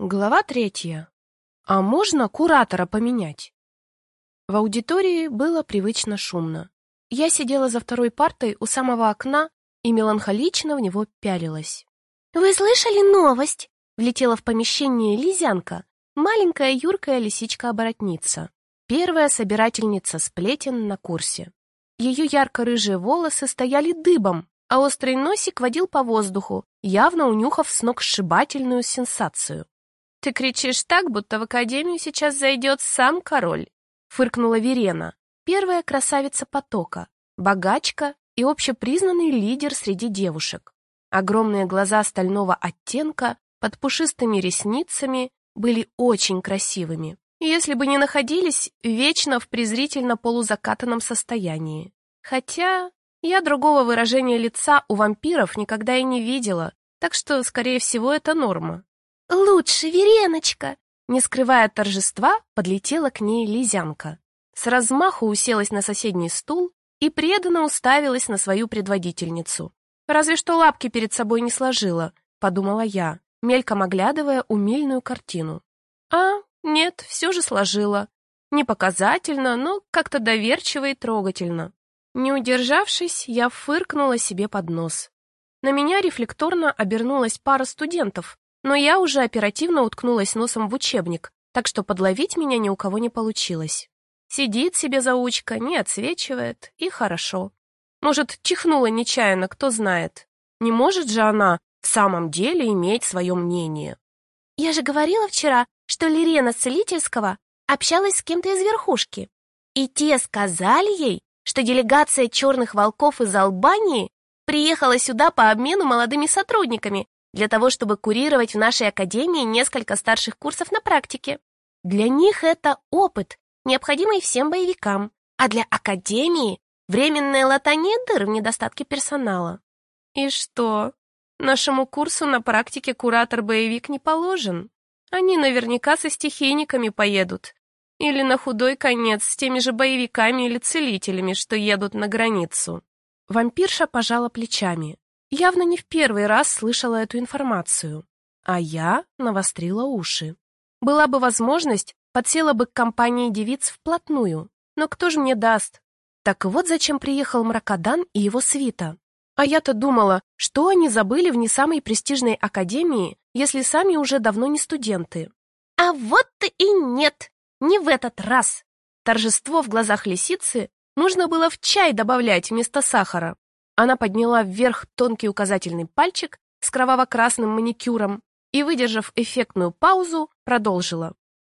Глава третья. А можно куратора поменять? В аудитории было привычно шумно. Я сидела за второй партой у самого окна и меланхолично в него пялилась. «Вы слышали новость?» Влетела в помещение Лизянка, маленькая юркая лисичка-оборотница, первая собирательница сплетен на курсе. Ее ярко-рыжие волосы стояли дыбом, а острый носик водил по воздуху, явно унюхав сногсшибательную сенсацию. «Ты кричишь так, будто в академию сейчас зайдет сам король», — фыркнула Верена, первая красавица потока, богачка и общепризнанный лидер среди девушек. Огромные глаза стального оттенка под пушистыми ресницами были очень красивыми, если бы не находились вечно в презрительно полузакатанном состоянии. Хотя я другого выражения лица у вампиров никогда и не видела, так что, скорее всего, это норма. «Лучше, Вереночка!» Не скрывая торжества, подлетела к ней Лизянка. С размаху уселась на соседний стул и преданно уставилась на свою предводительницу. «Разве что лапки перед собой не сложила», — подумала я, мельком оглядывая умильную картину. «А, нет, все же сложила. Не показательно, но как-то доверчиво и трогательно». Не удержавшись, я фыркнула себе под нос. На меня рефлекторно обернулась пара студентов, но я уже оперативно уткнулась носом в учебник, так что подловить меня ни у кого не получилось. Сидит себе заучка, не отсвечивает, и хорошо. Может, чихнула нечаянно, кто знает. Не может же она в самом деле иметь свое мнение. Я же говорила вчера, что Лирена Целительского общалась с кем-то из верхушки. И те сказали ей, что делегация черных волков из Албании приехала сюда по обмену молодыми сотрудниками, для того, чтобы курировать в нашей академии несколько старших курсов на практике. Для них это опыт, необходимый всем боевикам, а для академии временное латание дыр в недостатке персонала. И что? Нашему курсу на практике куратор-боевик не положен. Они наверняка со стихийниками поедут. Или на худой конец с теми же боевиками или целителями, что едут на границу. Вампирша пожала плечами явно не в первый раз слышала эту информацию, а я навострила уши. Была бы возможность, подсела бы к компании девиц вплотную, но кто же мне даст? Так вот зачем приехал Мракодан и его свита. А я-то думала, что они забыли в не самой престижной академии, если сами уже давно не студенты. А вот и нет, не в этот раз. Торжество в глазах лисицы нужно было в чай добавлять вместо сахара. Она подняла вверх тонкий указательный пальчик с кроваво-красным маникюром и, выдержав эффектную паузу, продолжила.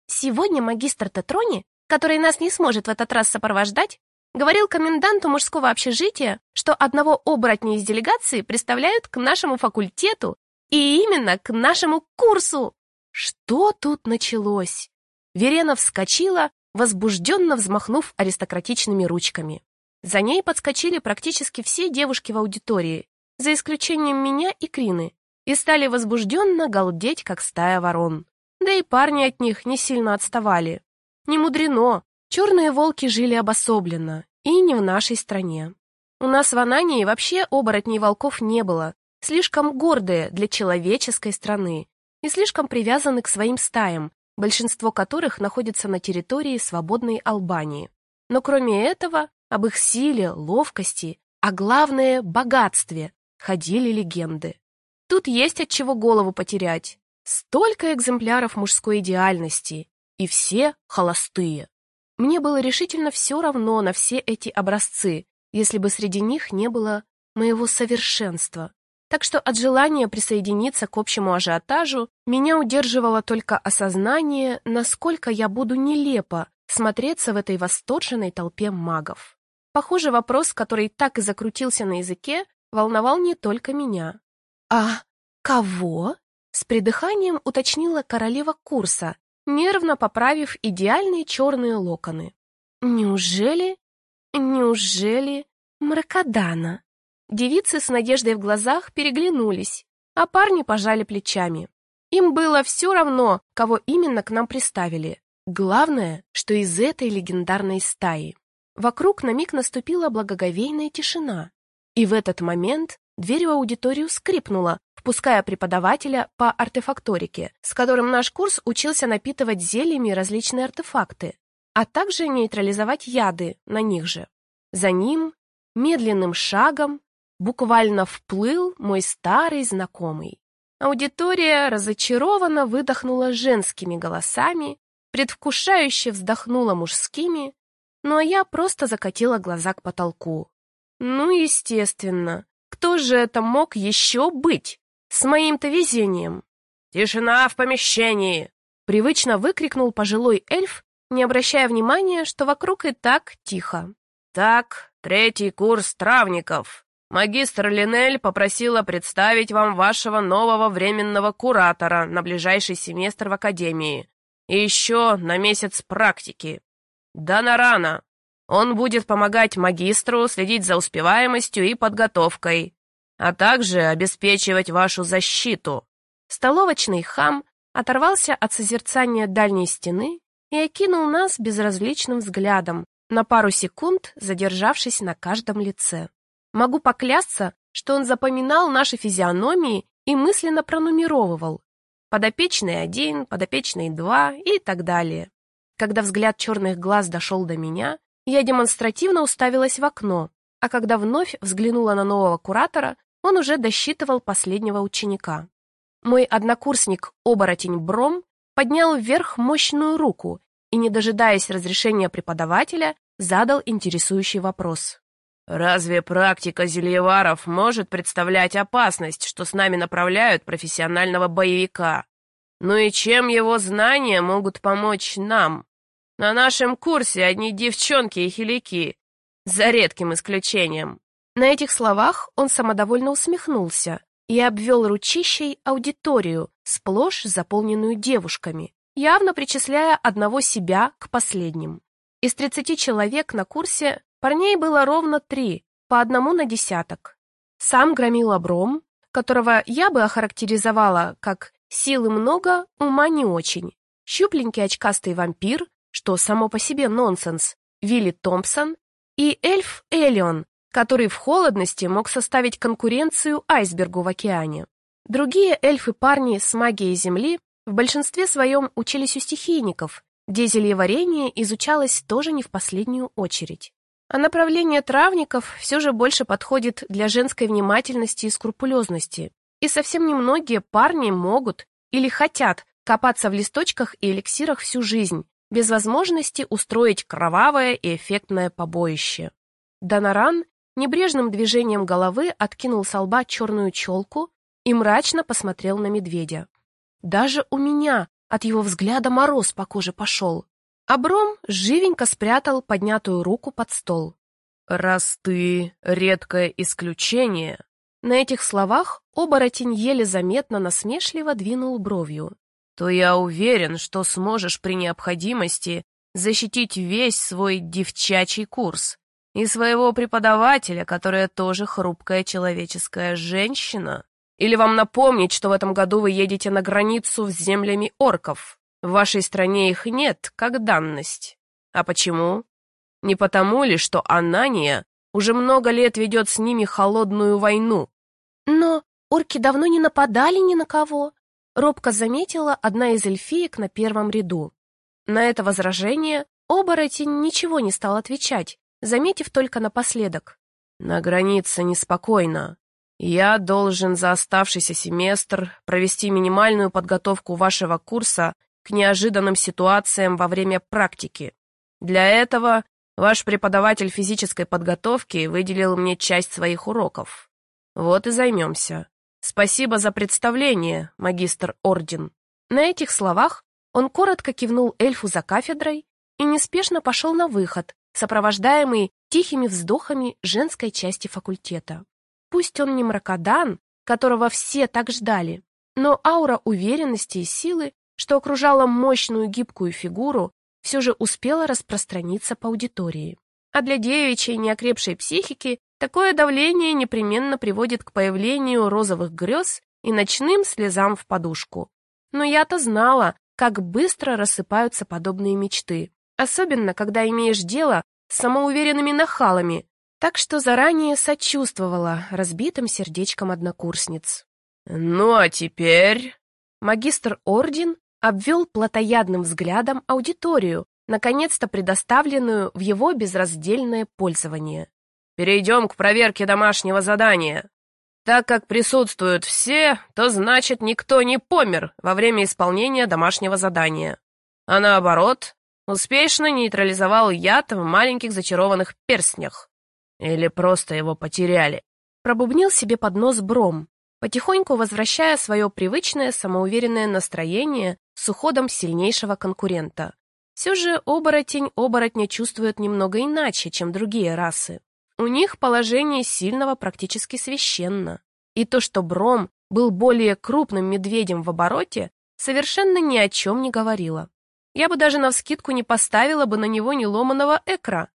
«Сегодня магистр Тетрони, который нас не сможет в этот раз сопровождать, говорил коменданту мужского общежития, что одного оборотня из делегации представляют к нашему факультету и именно к нашему курсу!» Что тут началось? Верена вскочила, возбужденно взмахнув аристократичными ручками. За ней подскочили практически все девушки в аудитории, за исключением меня и Крины, и стали возбужденно галдеть, как стая ворон. Да и парни от них не сильно отставали. Не мудрено, черные волки жили обособленно, и не в нашей стране. У нас в Анании вообще оборотней волков не было, слишком гордые для человеческой страны и слишком привязаны к своим стаям, большинство которых находится на территории свободной Албании. Но кроме этого, об их силе, ловкости, а главное — богатстве ходили легенды. Тут есть от чего голову потерять. Столько экземпляров мужской идеальности, и все холостые. Мне было решительно все равно на все эти образцы, если бы среди них не было моего совершенства. Так что от желания присоединиться к общему ажиотажу меня удерживало только осознание, насколько я буду нелепо смотреться в этой восторженной толпе магов. Похоже, вопрос, который так и закрутился на языке, волновал не только меня. «А кого?» — с придыханием уточнила королева курса, нервно поправив идеальные черные локоны. «Неужели? Неужели? Мракодана?» Девицы с надеждой в глазах переглянулись, а парни пожали плечами. Им было все равно, кого именно к нам приставили. Главное, что из этой легендарной стаи. Вокруг на миг наступила благоговейная тишина. И в этот момент дверь в аудиторию скрипнула, впуская преподавателя по артефакторике, с которым наш курс учился напитывать зельями различные артефакты, а также нейтрализовать яды на них же. За ним, медленным шагом, буквально вплыл мой старый знакомый. Аудитория разочарованно выдохнула женскими голосами, предвкушающе вздохнула мужскими, ну а я просто закатила глаза к потолку. Ну, естественно, кто же это мог еще быть? С моим-то везением. «Тишина в помещении!» Привычно выкрикнул пожилой эльф, не обращая внимания, что вокруг и так тихо. «Так, третий курс травников. Магистр Линель попросила представить вам вашего нового временного куратора на ближайший семестр в Академии. И еще на месяц практики. Донарана. Он будет помогать магистру следить за успеваемостью и подготовкой, а также обеспечивать вашу защиту. Столовочный хам оторвался от созерцания дальней стены и окинул нас безразличным взглядом, на пару секунд задержавшись на каждом лице. Могу поклясться, что он запоминал наши физиономии и мысленно пронумеровывал. Подопечный один, подопечный два и так далее. Когда взгляд черных глаз дошел до меня, я демонстративно уставилась в окно, а когда вновь взглянула на нового куратора, он уже досчитывал последнего ученика. Мой однокурсник, оборотень Бром, поднял вверх мощную руку и, не дожидаясь разрешения преподавателя, задал интересующий вопрос. «Разве практика зельеваров может представлять опасность, что с нами направляют профессионального боевика? Ну и чем его знания могут помочь нам?» На нашем курсе одни девчонки и хилики, за редким исключением. На этих словах он самодовольно усмехнулся и обвел ручищей аудиторию, сплошь заполненную девушками, явно причисляя одного себя к последним. Из 30 человек на курсе парней было ровно три, по одному на десяток. Сам громил обром, которого я бы охарактеризовала как «силы много, ума не очень», щупленький очкастый вампир что само по себе нонсенс, Вилли Томпсон и эльф Элион, который в холодности мог составить конкуренцию айсбергу в океане. Другие эльфы-парни с магией Земли в большинстве своем учились у стихийников, где зельеварение изучалось тоже не в последнюю очередь. А направление травников все же больше подходит для женской внимательности и скрупулезности. И совсем немногие парни могут или хотят копаться в листочках и эликсирах всю жизнь, без возможности устроить кровавое и эффектное побоище. Доноран небрежным движением головы откинул с лба черную челку и мрачно посмотрел на медведя. Даже у меня от его взгляда мороз по коже пошел. Абром живенько спрятал поднятую руку под стол. «Раз ты редкое исключение...» На этих словах оборотень еле заметно насмешливо двинул бровью то я уверен, что сможешь при необходимости защитить весь свой девчачий курс и своего преподавателя, которая тоже хрупкая человеческая женщина. Или вам напомнить, что в этом году вы едете на границу с землями орков? В вашей стране их нет, как данность. А почему? Не потому ли, что Анания уже много лет ведет с ними холодную войну? Но орки давно не нападали ни на кого, робко заметила одна из эльфиек на первом ряду. На это возражение оборотень ничего не стал отвечать, заметив только напоследок. «На границе неспокойно. Я должен за оставшийся семестр провести минимальную подготовку вашего курса к неожиданным ситуациям во время практики. Для этого ваш преподаватель физической подготовки выделил мне часть своих уроков. Вот и займемся. «Спасибо за представление, магистр Орден». На этих словах он коротко кивнул эльфу за кафедрой и неспешно пошел на выход, сопровождаемый тихими вздохами женской части факультета. Пусть он не мракодан, которого все так ждали, но аура уверенности и силы, что окружала мощную гибкую фигуру, все же успела распространиться по аудитории. А для девичьей неокрепшей психики Такое давление непременно приводит к появлению розовых грез и ночным слезам в подушку. Но я-то знала, как быстро рассыпаются подобные мечты, особенно когда имеешь дело с самоуверенными нахалами, так что заранее сочувствовала разбитым сердечком однокурсниц. «Ну а теперь...» Магистр Орден обвел плотоядным взглядом аудиторию, наконец-то предоставленную в его безраздельное пользование. «Перейдем к проверке домашнего задания. Так как присутствуют все, то значит никто не помер во время исполнения домашнего задания. А наоборот, успешно нейтрализовал яд в маленьких зачарованных перстнях. Или просто его потеряли. Пробубнил себе под нос Бром, потихоньку возвращая свое привычное самоуверенное настроение с уходом сильнейшего конкурента. Все же оборотень оборотня чувствует немного иначе, чем другие расы. У них положение сильного практически священно. И то, что Бром был более крупным медведем в обороте, совершенно ни о чем не говорило. Я бы даже навскидку не поставила бы на него ни ломаного экра.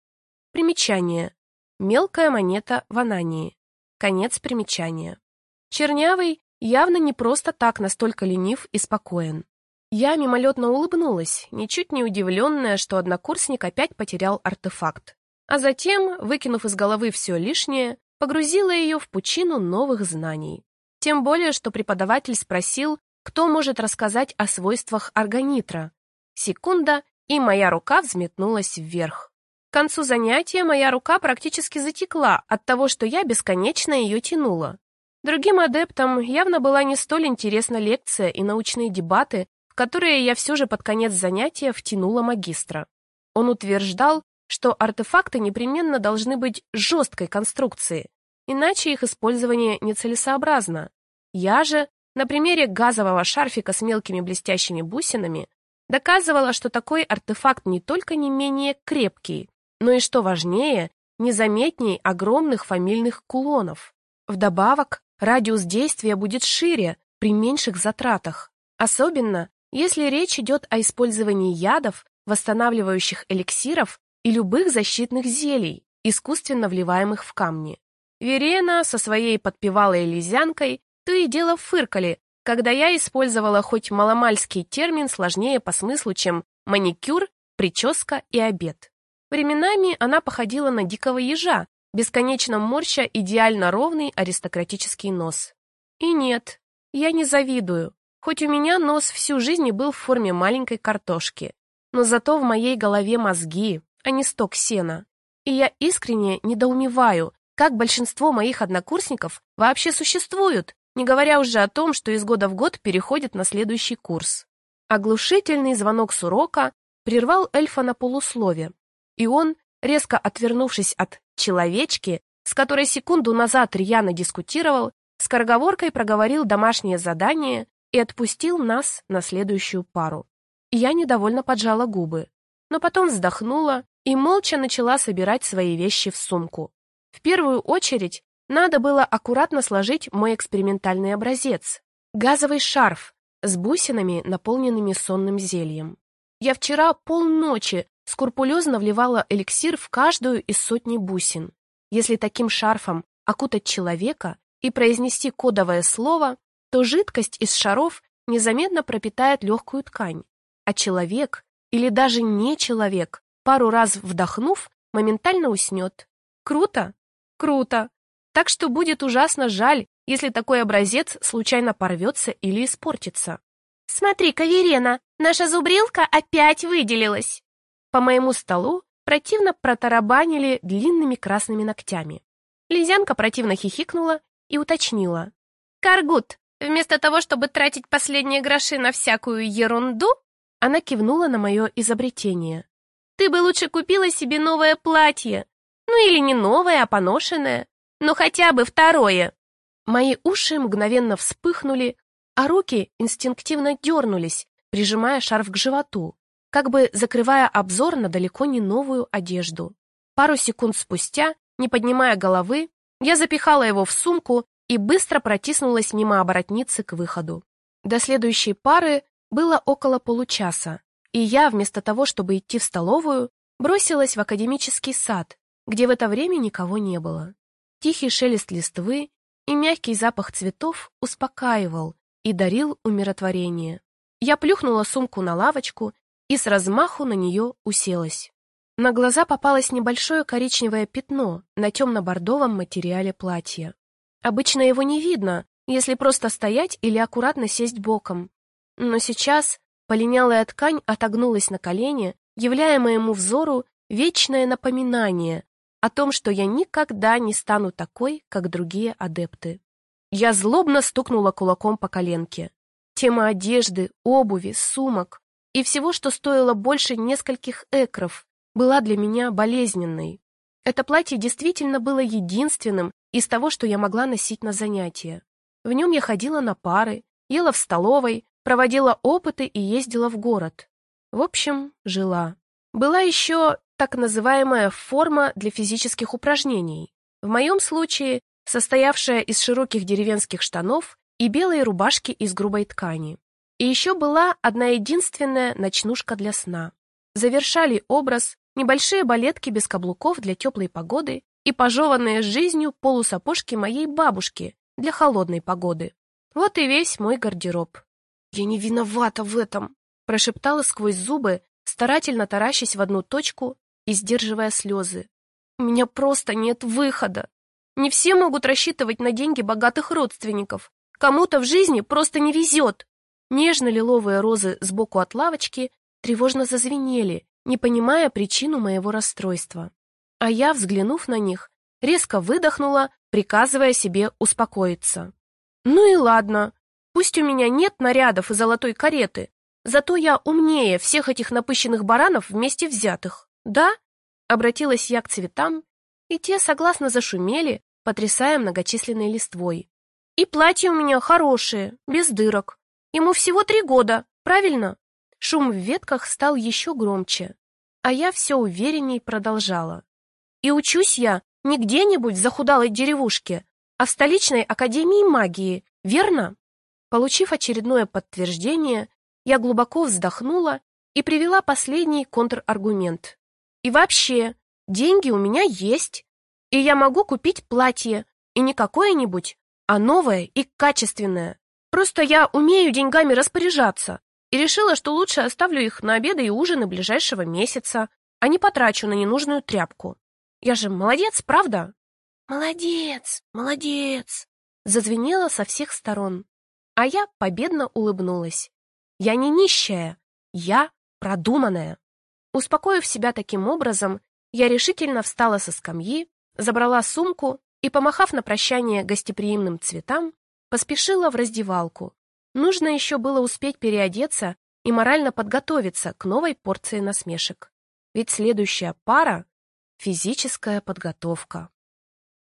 Примечание. Мелкая монета в Анании. Конец примечания. Чернявый явно не просто так настолько ленив и спокоен. Я мимолетно улыбнулась, ничуть не удивленная, что однокурсник опять потерял артефакт. А затем, выкинув из головы все лишнее, погрузила ее в пучину новых знаний. Тем более, что преподаватель спросил, кто может рассказать о свойствах органитра. Секунда, и моя рука взметнулась вверх. К концу занятия моя рука практически затекла от того, что я бесконечно ее тянула. Другим адептам явно была не столь интересна лекция и научные дебаты, в которые я все же под конец занятия втянула магистра. Он утверждал, что артефакты непременно должны быть жесткой конструкции, иначе их использование нецелесообразно. Я же, на примере газового шарфика с мелкими блестящими бусинами, доказывала, что такой артефакт не только не менее крепкий, но и, что важнее, незаметней огромных фамильных кулонов. Вдобавок, радиус действия будет шире при меньших затратах, особенно если речь идет о использовании ядов, восстанавливающих эликсиров и любых защитных зелий, искусственно вливаемых в камни. Верена со своей подпевалой лизянкой то и дело фыркали, когда я использовала хоть маломальский термин сложнее по смыслу, чем маникюр, прическа и обед. Временами она походила на дикого ежа, бесконечно морща идеально ровный аристократический нос. И нет, я не завидую, хоть у меня нос всю жизнь был в форме маленькой картошки. Но зато в моей голове мозги, а не сток сена. И я искренне недоумеваю, как большинство моих однокурсников вообще существуют, не говоря уже о том, что из года в год переходят на следующий курс. Оглушительный звонок с урока прервал эльфа на полуслове, и он, резко отвернувшись от «человечки», с которой секунду назад рьяно дискутировал, скороговоркой проговорил домашнее задание и отпустил нас на следующую пару. Я недовольно поджала губы, но потом вздохнула и молча начала собирать свои вещи в сумку. В первую очередь надо было аккуратно сложить мой экспериментальный образец — газовый шарф с бусинами, наполненными сонным зельем. Я вчера полночи скрупулезно вливала эликсир в каждую из сотни бусин. Если таким шарфом окутать человека и произнести кодовое слово, то жидкость из шаров незаметно пропитает легкую ткань, а человек или даже не человек, пару раз вдохнув, моментально уснет. Круто? Круто. Так что будет ужасно жаль, если такой образец случайно порвется или испортится. «Смотри-ка, Верена, наша зубрилка опять выделилась!» По моему столу противно протарабанили длинными красными ногтями. Лизянка противно хихикнула и уточнила. «Каргут, вместо того, чтобы тратить последние гроши на всякую ерунду...» Она кивнула на мое изобретение. «Ты бы лучше купила себе новое платье. Ну или не новое, а поношенное. Но хотя бы второе». Мои уши мгновенно вспыхнули, а руки инстинктивно дернулись, прижимая шарф к животу как бы закрывая обзор на далеко не новую одежду. Пару секунд спустя, не поднимая головы, я запихала его в сумку и быстро протиснулась мимо оборотницы к выходу. До следующей пары было около получаса, и я, вместо того, чтобы идти в столовую, бросилась в академический сад, где в это время никого не было. Тихий шелест листвы и мягкий запах цветов успокаивал и дарил умиротворение. Я плюхнула сумку на лавочку и с размаху на нее уселась. На глаза попалось небольшое коричневое пятно на темно-бордовом материале платья. Обычно его не видно, если просто стоять или аккуратно сесть боком. Но сейчас полинялая ткань отогнулась на колени, являя моему взору вечное напоминание о том, что я никогда не стану такой, как другие адепты. Я злобно стукнула кулаком по коленке. Тема одежды, обуви, сумок и всего, что стоило больше нескольких экров, была для меня болезненной. Это платье действительно было единственным из того, что я могла носить на занятия. В нем я ходила на пары, ела в столовой, проводила опыты и ездила в город. В общем, жила. Была еще так называемая форма для физических упражнений. В моем случае состоявшая из широких деревенских штанов и белой рубашки из грубой ткани. И еще была одна единственная ночнушка для сна. Завершали образ небольшие балетки без каблуков для теплой погоды и пожеванные жизнью полусапожки моей бабушки для холодной погоды. Вот и весь мой гардероб. «Я не виновата в этом!» прошептала сквозь зубы, старательно таращась в одну точку и сдерживая слезы. «У меня просто нет выхода. Не все могут рассчитывать на деньги богатых родственников. Кому-то в жизни просто не везет». Нежно-лиловые розы сбоку от лавочки тревожно зазвенели, не понимая причину моего расстройства. А я, взглянув на них, резко выдохнула, приказывая себе успокоиться. «Ну и ладно, пусть у меня нет нарядов и золотой кареты, зато я умнее всех этих напыщенных баранов вместе взятых, да?» Обратилась я к цветам, и те согласно зашумели, потрясая многочисленной листвой. «И платье у меня хорошее, без дырок. Ему всего три года, правильно?» Шум в ветках стал еще громче, а я все уверенней продолжала. «И учусь я не где-нибудь в захудалой деревушке, а в столичной академии магии, верно?» Получив очередное подтверждение, я глубоко вздохнула и привела последний контраргумент. «И вообще, деньги у меня есть, и я могу купить платье, и не какое-нибудь, а новое и качественное. Просто я умею деньгами распоряжаться и решила, что лучше оставлю их на обеды и ужины ближайшего месяца, а не потрачу на ненужную тряпку. Я же молодец, правда? Молодец, молодец, зазвенело со всех сторон. А я победно улыбнулась. Я не нищая, я продуманная. Успокоив себя таким образом, я решительно встала со скамьи, забрала сумку и, помахав на прощание гостеприимным цветам, Поспешила в раздевалку. Нужно еще было успеть переодеться и морально подготовиться к новой порции насмешек. Ведь следующая пара — физическая подготовка.